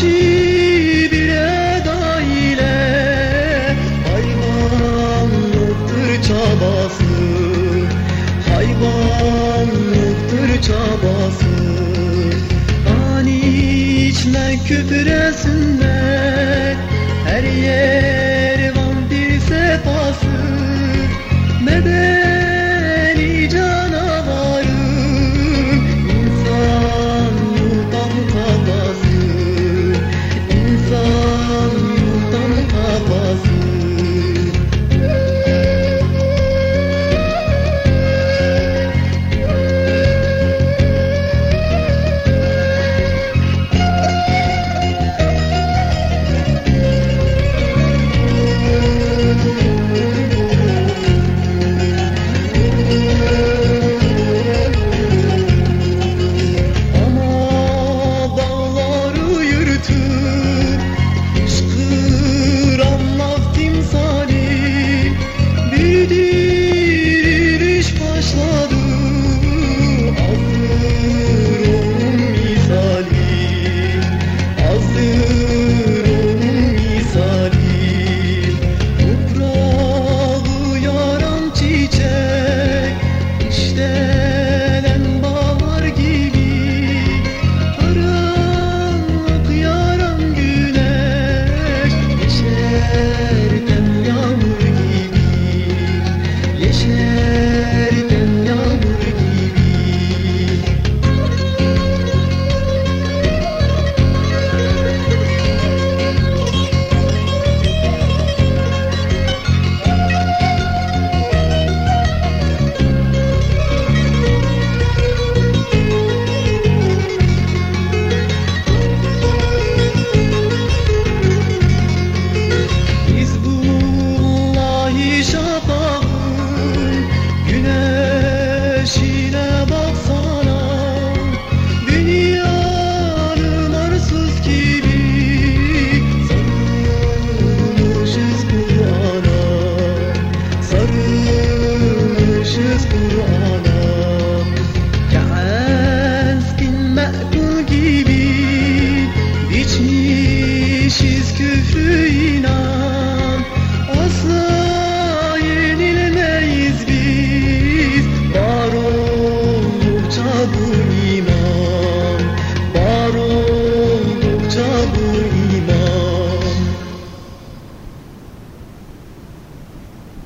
she to